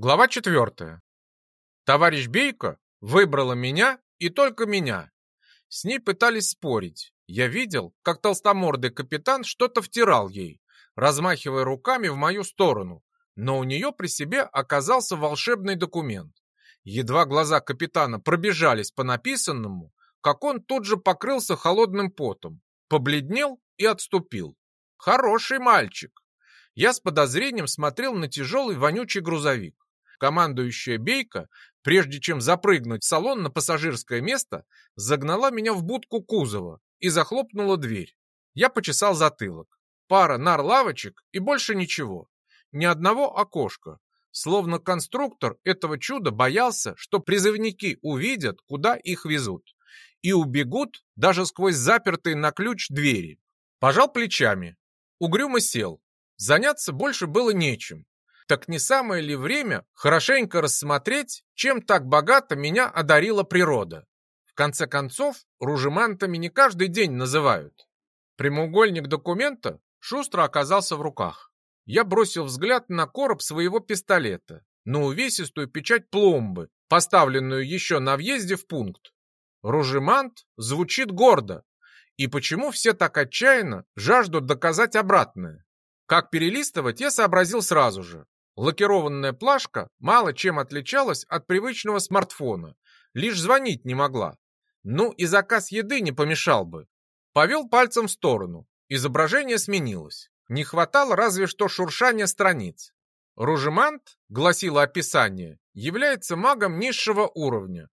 Глава четвертая. Товарищ Бейко выбрала меня и только меня. С ней пытались спорить. Я видел, как толстомордый капитан что-то втирал ей, размахивая руками в мою сторону, но у нее при себе оказался волшебный документ. Едва глаза капитана пробежались по написанному, как он тут же покрылся холодным потом, побледнел и отступил. Хороший мальчик. Я с подозрением смотрел на тяжелый вонючий грузовик. Командующая Бейка, прежде чем запрыгнуть в салон на пассажирское место, загнала меня в будку кузова и захлопнула дверь. Я почесал затылок. Пара нар-лавочек и больше ничего. Ни одного окошка. Словно конструктор этого чуда боялся, что призывники увидят, куда их везут. И убегут даже сквозь запертые на ключ двери. Пожал плечами. Угрюмо сел. Заняться больше было нечем. Так не самое ли время хорошенько рассмотреть, чем так богато меня одарила природа? В конце концов, ружемантами не каждый день называют. Прямоугольник документа шустро оказался в руках. Я бросил взгляд на короб своего пистолета, на увесистую печать пломбы, поставленную еще на въезде в пункт. Ружемант звучит гордо. И почему все так отчаянно жаждут доказать обратное? Как перелистывать, я сообразил сразу же. Лакированная плашка мало чем отличалась от привычного смартфона, лишь звонить не могла. Ну и заказ еды не помешал бы. Повел пальцем в сторону. Изображение сменилось. Не хватало разве что шуршания страниц. Ружемант, гласило описание, является магом низшего уровня,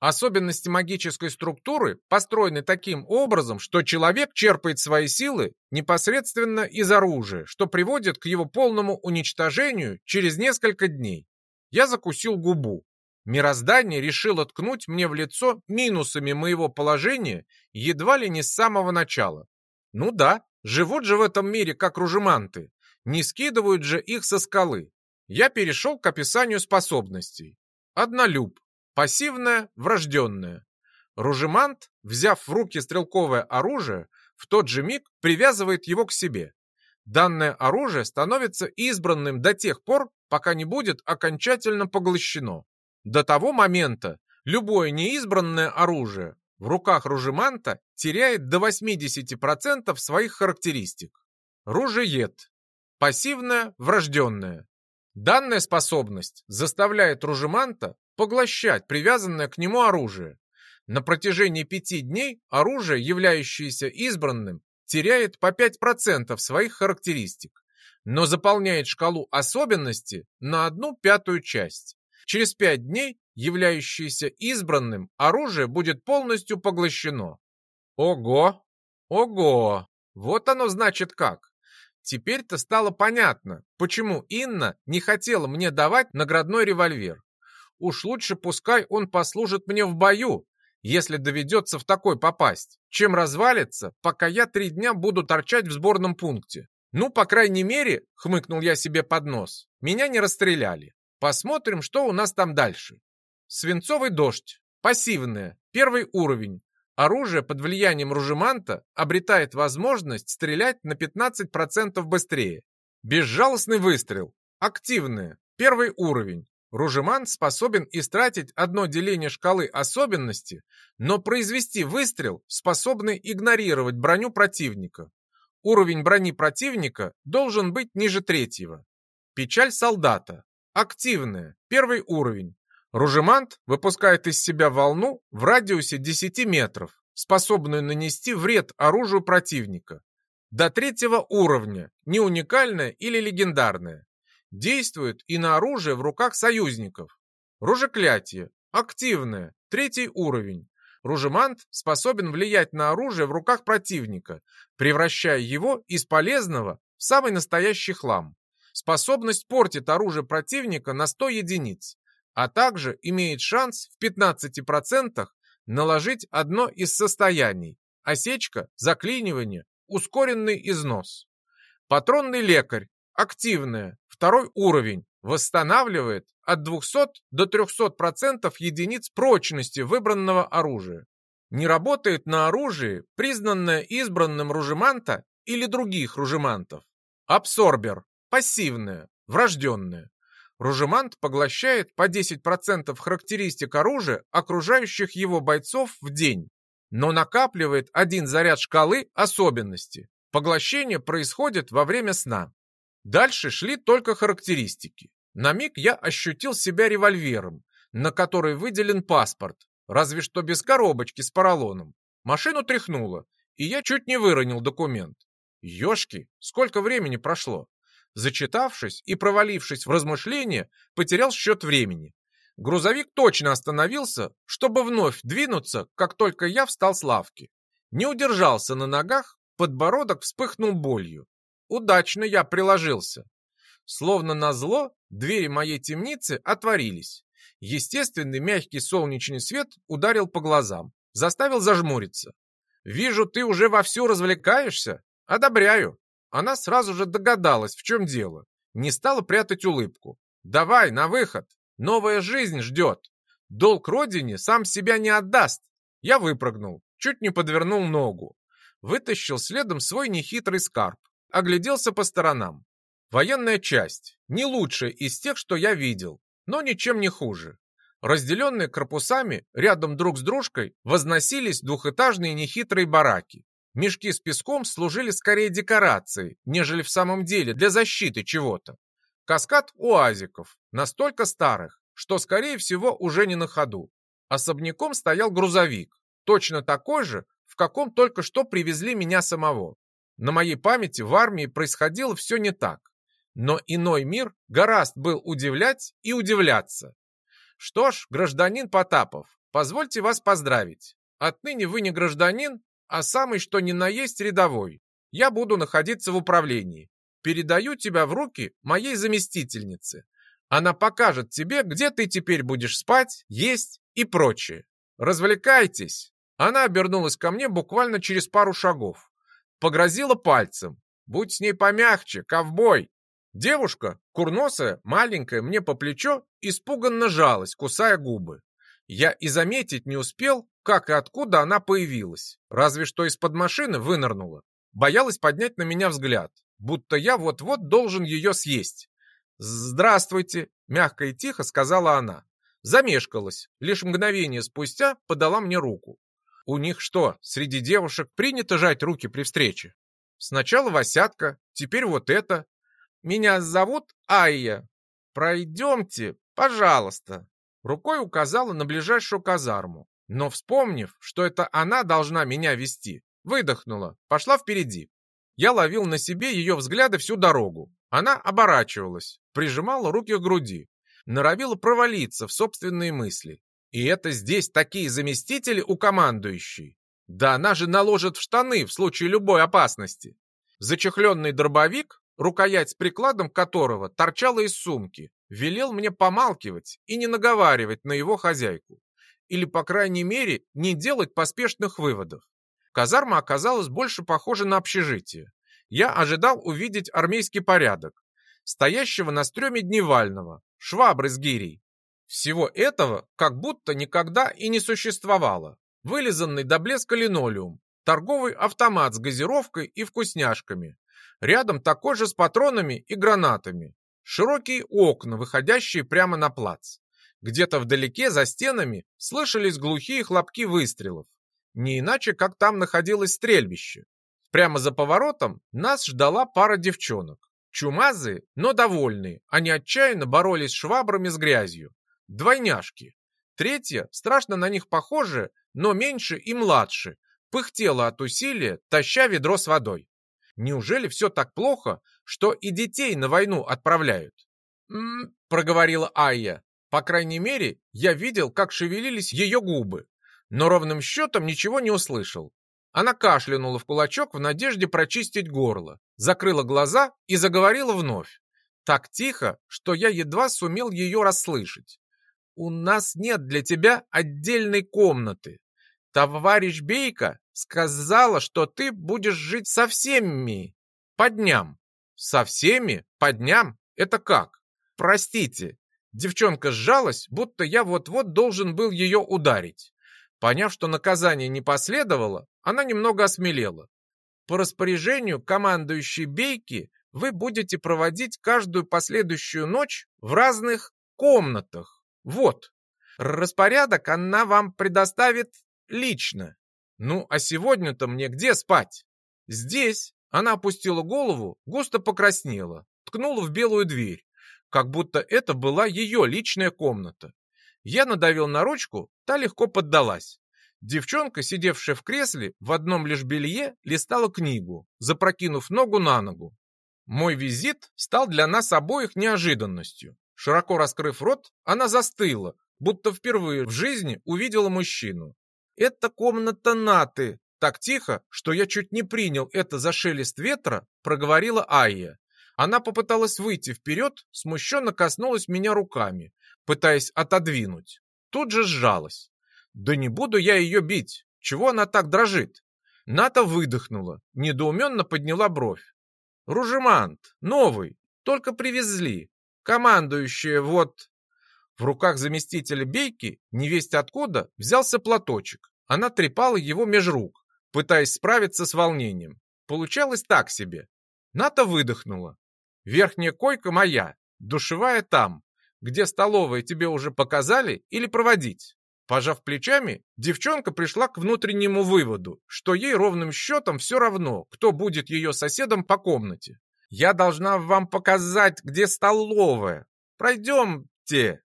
Особенности магической структуры построены таким образом, что человек черпает свои силы непосредственно из оружия, что приводит к его полному уничтожению через несколько дней. Я закусил губу. Мироздание решило ткнуть мне в лицо минусами моего положения едва ли не с самого начала. Ну да, живут же в этом мире как ружеманты, не скидывают же их со скалы. Я перешел к описанию способностей. Однолюб, Пассивное, врожденное. Ружемант, взяв в руки стрелковое оружие, в тот же миг привязывает его к себе. Данное оружие становится избранным до тех пор, пока не будет окончательно поглощено. До того момента любое неизбранное оружие в руках ружеманта теряет до 80% своих характеристик. Ружеед. Пассивное, врожденное. Данная способность заставляет ружеманта поглощать привязанное к нему оружие. На протяжении пяти дней оружие, являющееся избранным, теряет по 5% своих характеристик, но заполняет шкалу особенности на одну пятую часть. Через пять дней, являющееся избранным, оружие будет полностью поглощено. Ого! Ого! Вот оно значит как. Теперь-то стало понятно, почему Инна не хотела мне давать наградной револьвер. Уж лучше пускай он послужит мне в бою, если доведется в такой попасть, чем развалится, пока я три дня буду торчать в сборном пункте. Ну, по крайней мере, хмыкнул я себе под нос, меня не расстреляли. Посмотрим, что у нас там дальше. Свинцовый дождь. Пассивное. Первый уровень. Оружие под влиянием ружеманта обретает возможность стрелять на 15% быстрее. Безжалостный выстрел. Активное. Первый уровень. Ружеман способен истратить одно деление шкалы особенности, но произвести выстрел, способный игнорировать броню противника. Уровень брони противника должен быть ниже третьего. Печаль солдата. Активная. Первый уровень. Ружемант выпускает из себя волну в радиусе 10 метров, способную нанести вред оружию противника. До третьего уровня, не уникальная или легендарная действует и на оружие в руках союзников. Ружеклятие. Активное. Третий уровень. Ружемант способен влиять на оружие в руках противника, превращая его из полезного в самый настоящий хлам. Способность портит оружие противника на 100 единиц, а также имеет шанс в 15% наложить одно из состояний – осечка, заклинивание, ускоренный износ. Патронный лекарь Активная, второй уровень, восстанавливает от 200 до 300% единиц прочности выбранного оружия. Не работает на оружии, признанное избранным ружеманта или других ружемантов. Абсорбер, пассивное, врожденное. Ружемант поглощает по 10% характеристик оружия окружающих его бойцов в день, но накапливает один заряд шкалы особенности. Поглощение происходит во время сна. Дальше шли только характеристики. На миг я ощутил себя револьвером, на который выделен паспорт, разве что без коробочки с поролоном. Машину тряхнуло, и я чуть не выронил документ. Ёшки, сколько времени прошло? Зачитавшись и провалившись в размышления, потерял счет времени. Грузовик точно остановился, чтобы вновь двинуться, как только я встал с лавки. Не удержался на ногах, подбородок вспыхнул болью. Удачно я приложился. Словно назло, двери моей темницы отворились. Естественный мягкий солнечный свет ударил по глазам, заставил зажмуриться. «Вижу, ты уже вовсю развлекаешься? Одобряю!» Она сразу же догадалась, в чем дело. Не стала прятать улыбку. «Давай, на выход! Новая жизнь ждет! Долг родине сам себя не отдаст!» Я выпрыгнул, чуть не подвернул ногу. Вытащил следом свой нехитрый скарб. Огляделся по сторонам. Военная часть. Не лучшая из тех, что я видел, но ничем не хуже. Разделенные корпусами, рядом друг с дружкой, возносились двухэтажные нехитрые бараки. Мешки с песком служили скорее декорацией, нежели в самом деле для защиты чего-то. Каскад уазиков, настолько старых, что, скорее всего, уже не на ходу. Особняком стоял грузовик, точно такой же, в каком только что привезли меня самого. На моей памяти в армии происходило все не так. Но иной мир гораст был удивлять и удивляться. Что ж, гражданин Потапов, позвольте вас поздравить. Отныне вы не гражданин, а самый что ни на есть рядовой. Я буду находиться в управлении. Передаю тебя в руки моей заместительнице. Она покажет тебе, где ты теперь будешь спать, есть и прочее. Развлекайтесь!» Она обернулась ко мне буквально через пару шагов. Погрозила пальцем. «Будь с ней помягче, ковбой!» Девушка, курносая, маленькая, мне по плечо, испуганно жалась, кусая губы. Я и заметить не успел, как и откуда она появилась. Разве что из-под машины вынырнула. Боялась поднять на меня взгляд, будто я вот-вот должен ее съесть. «Здравствуйте!» — мягко и тихо сказала она. Замешкалась, лишь мгновение спустя подала мне руку. У них что, среди девушек принято жать руки при встрече? Сначала Васятка, теперь вот это. Меня зовут Айя. Пройдемте, пожалуйста. Рукой указала на ближайшую казарму, но, вспомнив, что это она должна меня вести, выдохнула, пошла впереди. Я ловил на себе ее взгляды всю дорогу. Она оборачивалась, прижимала руки к груди, норовила провалиться в собственные мысли. И это здесь такие заместители у командующей. Да она же наложит в штаны в случае любой опасности. Зачехленный дробовик, рукоять с прикладом которого торчала из сумки, велел мне помалкивать и не наговаривать на его хозяйку. Или, по крайней мере, не делать поспешных выводов. Казарма оказалась больше похожа на общежитие. Я ожидал увидеть армейский порядок, стоящего на стреме дневального, швабры с гирей. Всего этого как будто никогда и не существовало. Вылизанный до блеска линолеум, торговый автомат с газировкой и вкусняшками. Рядом такой же с патронами и гранатами. Широкие окна, выходящие прямо на плац. Где-то вдалеке, за стенами, слышались глухие хлопки выстрелов. Не иначе, как там находилось стрельбище. Прямо за поворотом нас ждала пара девчонок. Чумазые, но довольные, они отчаянно боролись швабрами с грязью. Двойняшки. Третья, страшно на них похожая, но меньше и младше, пыхтела от усилия, таща ведро с водой. Неужели все так плохо, что и детей на войну отправляют? «М-м-м», проговорила Айя. По крайней мере, я видел, как шевелились ее губы, но ровным счетом ничего не услышал. Она кашлянула в кулачок в надежде прочистить горло, закрыла глаза и заговорила вновь. Так тихо, что я едва сумел ее расслышать. «У нас нет для тебя отдельной комнаты. Товарищ Бейка сказала, что ты будешь жить со всеми по дням. Со всеми по дням? Это как? Простите. Девчонка сжалась, будто я вот-вот должен был ее ударить. Поняв, что наказание не последовало, она немного осмелела. По распоряжению командующей Бейки вы будете проводить каждую последующую ночь в разных комнатах. Вот. Распорядок она вам предоставит лично. Ну, а сегодня-то мне где спать? Здесь. Она опустила голову, густо покраснела, ткнула в белую дверь, как будто это была ее личная комната. Я надавил на ручку, та легко поддалась. Девчонка, сидевшая в кресле, в одном лишь белье, листала книгу, запрокинув ногу на ногу. Мой визит стал для нас обоих неожиданностью. Широко раскрыв рот, она застыла, будто впервые в жизни увидела мужчину. «Это комната Наты!» Так тихо, что я чуть не принял это за шелест ветра, проговорила Айя. Она попыталась выйти вперед, смущенно коснулась меня руками, пытаясь отодвинуть. Тут же сжалась. Да не буду я ее бить. Чего она так дрожит? Ната выдохнула, недоуменно подняла бровь. Ружемант, новый, только привезли. Командующая вот... В руках заместителя Бейки, невесть откуда, взялся платочек. Она трепала его меж рук, пытаясь справиться с волнением. Получалось так себе. Ната выдохнула. Верхняя койка моя, душевая там. Где столовая тебе уже показали или проводить? Пожав плечами, девчонка пришла к внутреннему выводу, что ей ровным счетом все равно, кто будет ее соседом по комнате. «Я должна вам показать, где столовая. Пройдемте!»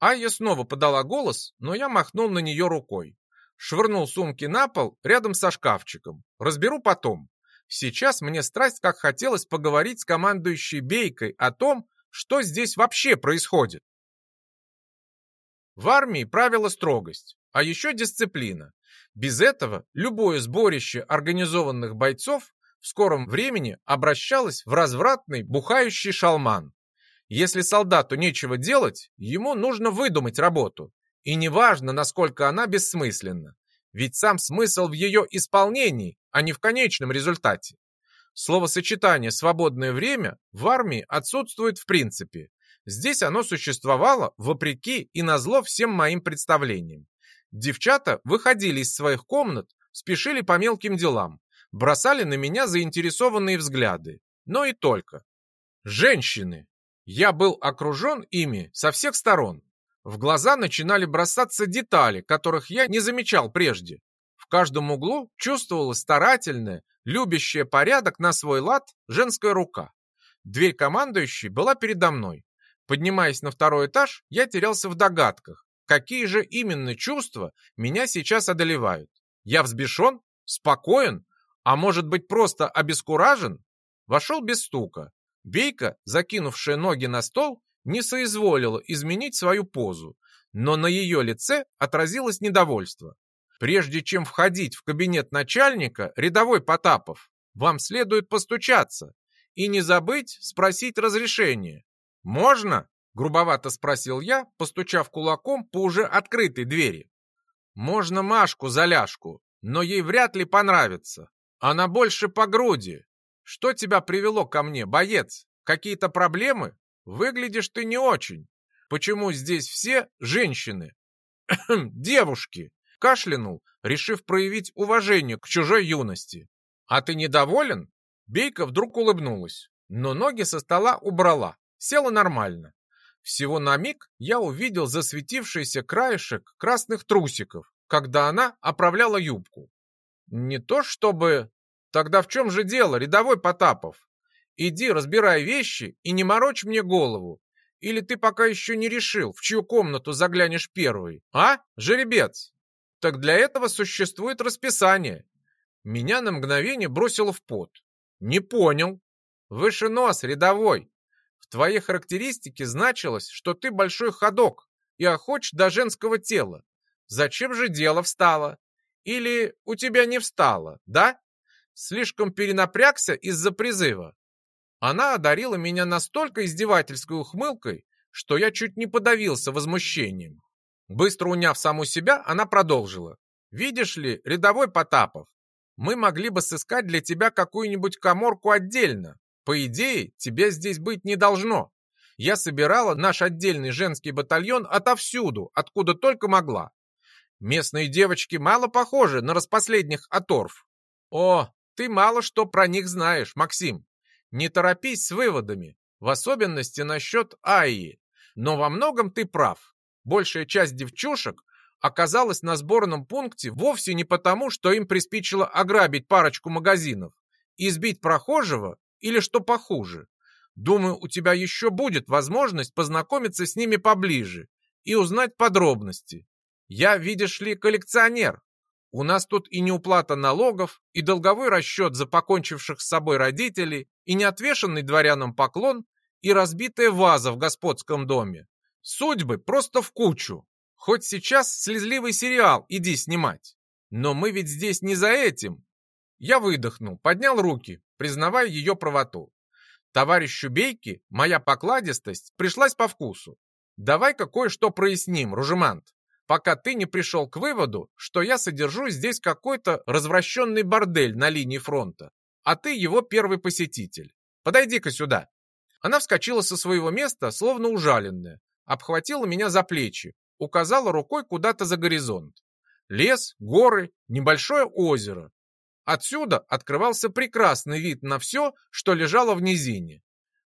Айя снова подала голос, но я махнул на нее рукой. Швырнул сумки на пол рядом со шкафчиком. Разберу потом. Сейчас мне страсть как хотелось поговорить с командующей Бейкой о том, что здесь вообще происходит. В армии правила строгость, а еще дисциплина. Без этого любое сборище организованных бойцов в скором времени обращалось в развратный бухающий шалман. Если солдату нечего делать, ему нужно выдумать работу. И неважно, насколько она бессмысленна. Ведь сам смысл в ее исполнении, а не в конечном результате. Словосочетание «свободное время» в армии отсутствует в принципе. Здесь оно существовало вопреки и назло всем моим представлениям. Девчата выходили из своих комнат, спешили по мелким делам, бросали на меня заинтересованные взгляды. Но и только. Женщины. Я был окружен ими со всех сторон. В глаза начинали бросаться детали, которых я не замечал прежде. В каждом углу чувствовалась старательная, любящая порядок на свой лад женская рука. Дверь командующей была передо мной. Поднимаясь на второй этаж, я терялся в догадках, какие же именно чувства меня сейчас одолевают. Я взбешен? Спокоен? А может быть просто обескуражен? Вошел без стука. Бейка, закинувшая ноги на стол, не соизволила изменить свою позу, но на ее лице отразилось недовольство. Прежде чем входить в кабинет начальника, рядовой Потапов, вам следует постучаться и не забыть спросить разрешение. «Можно?» — грубовато спросил я, постучав кулаком по уже открытой двери. «Можно Машку за ляжку, но ей вряд ли понравится. Она больше по груди. Что тебя привело ко мне, боец? Какие-то проблемы? Выглядишь ты не очень. Почему здесь все женщины?» «Девушки!» — кашлянул, решив проявить уважение к чужой юности. «А ты недоволен?» Бейка вдруг улыбнулась, но ноги со стола убрала. Села нормально. Всего на миг я увидел засветившийся краешек красных трусиков, когда она оправляла юбку. Не то чтобы... Тогда в чем же дело, рядовой Потапов? Иди, разбирай вещи и не морочь мне голову. Или ты пока еще не решил, в чью комнату заглянешь первый, а, жеребец? Так для этого существует расписание. Меня на мгновение бросило в пот. Не понял. Выше нос, рядовой твоей характеристике значилось, что ты большой ходок и охоч до женского тела. Зачем же дело встало? Или у тебя не встало, да? Слишком перенапрягся из-за призыва. Она одарила меня настолько издевательской ухмылкой, что я чуть не подавился возмущением. Быстро уняв саму себя, она продолжила. «Видишь ли, рядовой Потапов, мы могли бы сыскать для тебя какую-нибудь коморку отдельно, по идее, тебя здесь быть не должно. Я собирала наш отдельный женский батальон отовсюду, откуда только могла. Местные девочки мало похожи на распоследних оторв. О, ты мало что про них знаешь, Максим. Не торопись с выводами, в особенности насчет Айи. Но во многом ты прав. Большая часть девчушек оказалась на сборном пункте вовсе не потому, что им приспичило ограбить парочку магазинов, избить прохожего или что похуже. Думаю, у тебя еще будет возможность познакомиться с ними поближе и узнать подробности. Я, видишь ли, коллекционер. У нас тут и неуплата налогов, и долговой расчет за покончивших с собой родителей, и неотвешенный дворянам поклон, и разбитая ваза в господском доме. Судьбы просто в кучу. Хоть сейчас слезливый сериал иди снимать. Но мы ведь здесь не за этим. Я выдохнул, поднял руки, признавая ее правоту. Товарищу Бейке моя покладистость пришлась по вкусу. Давай-ка кое-что проясним, Ружемант, пока ты не пришел к выводу, что я содержу здесь какой-то развращенный бордель на линии фронта, а ты его первый посетитель. Подойди-ка сюда. Она вскочила со своего места, словно ужаленная, обхватила меня за плечи, указала рукой куда-то за горизонт. Лес, горы, небольшое озеро. Отсюда открывался прекрасный вид на все, что лежало в низине.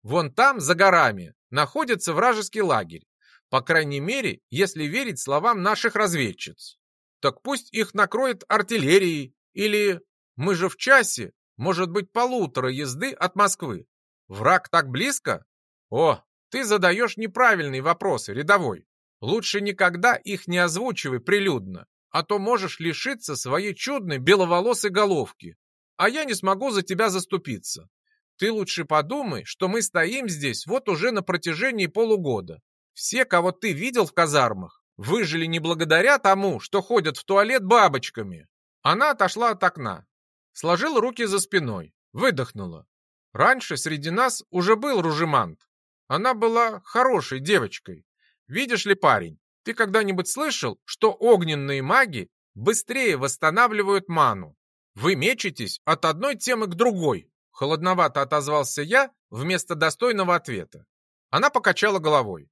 Вон там, за горами, находится вражеский лагерь. По крайней мере, если верить словам наших разведчиц. Так пусть их накроет артиллерией или... Мы же в часе, может быть, полутора езды от Москвы. Враг так близко? О, ты задаешь неправильные вопросы, рядовой. Лучше никогда их не озвучивай прилюдно, а то можешь лишиться своей чудной беловолосой головки, а я не смогу за тебя заступиться. Ты лучше подумай, что мы стоим здесь вот уже на протяжении полугода. Все, кого ты видел в казармах, выжили не благодаря тому, что ходят в туалет бабочками. Она отошла от окна, сложила руки за спиной, выдохнула. Раньше среди нас уже был Ружемант. Она была хорошей девочкой, Видишь ли, парень, ты когда-нибудь слышал, что огненные маги быстрее восстанавливают ману? Вы мечетесь от одной темы к другой, холодновато отозвался я вместо достойного ответа. Она покачала головой.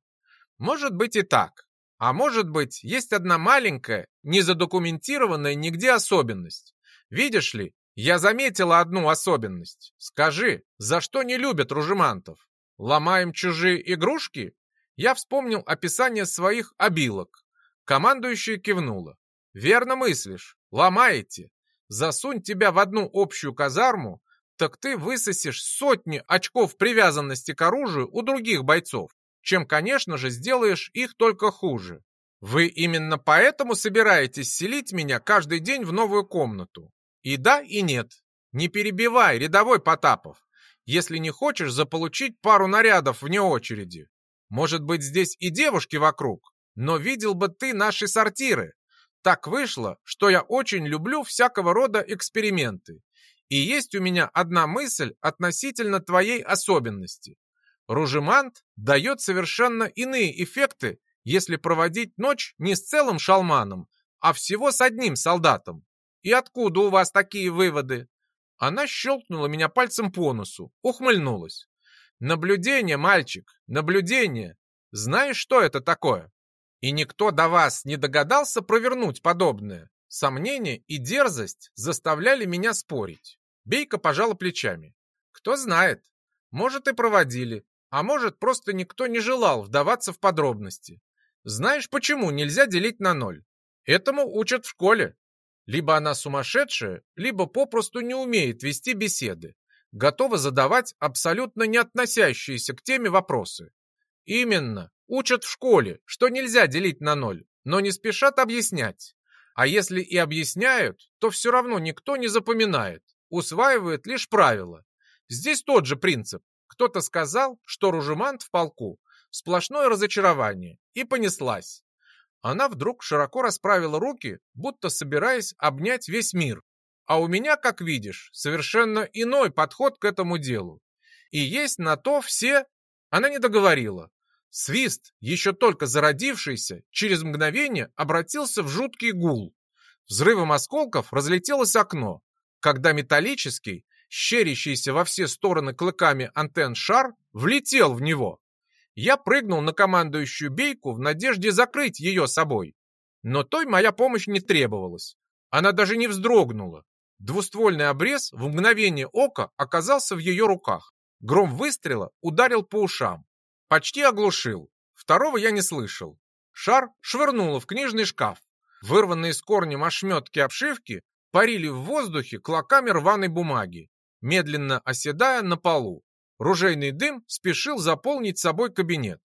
Может быть и так. А может быть, есть одна маленькая, незадокументированная нигде особенность. Видишь ли, я заметила одну особенность. Скажи, за что не любят ружемантов? Ломаем чужие игрушки я вспомнил описание своих обилок. Командующая кивнула. «Верно мыслишь. Ломаете. Засунь тебя в одну общую казарму, так ты высосешь сотни очков привязанности к оружию у других бойцов, чем, конечно же, сделаешь их только хуже. Вы именно поэтому собираетесь селить меня каждый день в новую комнату? И да, и нет. Не перебивай, рядовой Потапов, если не хочешь заполучить пару нарядов вне очереди. Может быть, здесь и девушки вокруг, но видел бы ты наши сортиры. Так вышло, что я очень люблю всякого рода эксперименты. И есть у меня одна мысль относительно твоей особенности. Ружемант дает совершенно иные эффекты, если проводить ночь не с целым шалманом, а всего с одним солдатом. И откуда у вас такие выводы? Она щелкнула меня пальцем по носу, ухмыльнулась. Наблюдение, мальчик, наблюдение. Знаешь, что это такое? И никто до вас не догадался провернуть подобное. Сомнения и дерзость заставляли меня спорить. Бейка пожала плечами. Кто знает, может и проводили, а может просто никто не желал вдаваться в подробности. Знаешь, почему нельзя делить на ноль? Этому учат в школе. Либо она сумасшедшая, либо попросту не умеет вести беседы готова задавать абсолютно не относящиеся к теме вопросы. Именно, учат в школе, что нельзя делить на ноль, но не спешат объяснять. А если и объясняют, то все равно никто не запоминает, усваивает лишь правила. Здесь тот же принцип. Кто-то сказал, что ружемант в полку – сплошное разочарование, и понеслась. Она вдруг широко расправила руки, будто собираясь обнять весь мир, а у меня, как видишь, совершенно иной подход к этому делу. И есть на то все... Она не договорила. Свист, еще только зародившийся, через мгновение обратился в жуткий гул. Взрывом осколков разлетелось окно, когда металлический, щерящийся во все стороны клыками антенн шар, влетел в него. Я прыгнул на командующую бейку в надежде закрыть ее собой. Но той моя помощь не требовалась. Она даже не вздрогнула. Двуствольный обрез в мгновение ока оказался в ее руках. Гром выстрела ударил по ушам. Почти оглушил. Второго я не слышал. Шар швырнуло в книжный шкаф. Вырванные с корнем ошметки обшивки парили в воздухе клоками рваной бумаги, медленно оседая на полу. Ружейный дым спешил заполнить собой кабинет.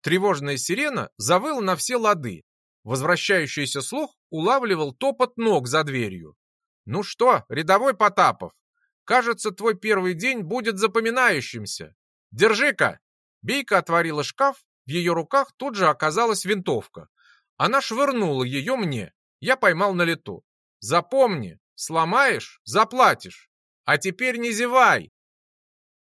Тревожная сирена завыла на все лады. Возвращающийся слух улавливал топот ног за дверью. «Ну что, рядовой Потапов, кажется, твой первый день будет запоминающимся. Держи-ка!» Бейка отворила шкаф, в ее руках тут же оказалась винтовка. Она швырнула ее мне. Я поймал на лету. «Запомни, сломаешь — заплатишь. А теперь не зевай,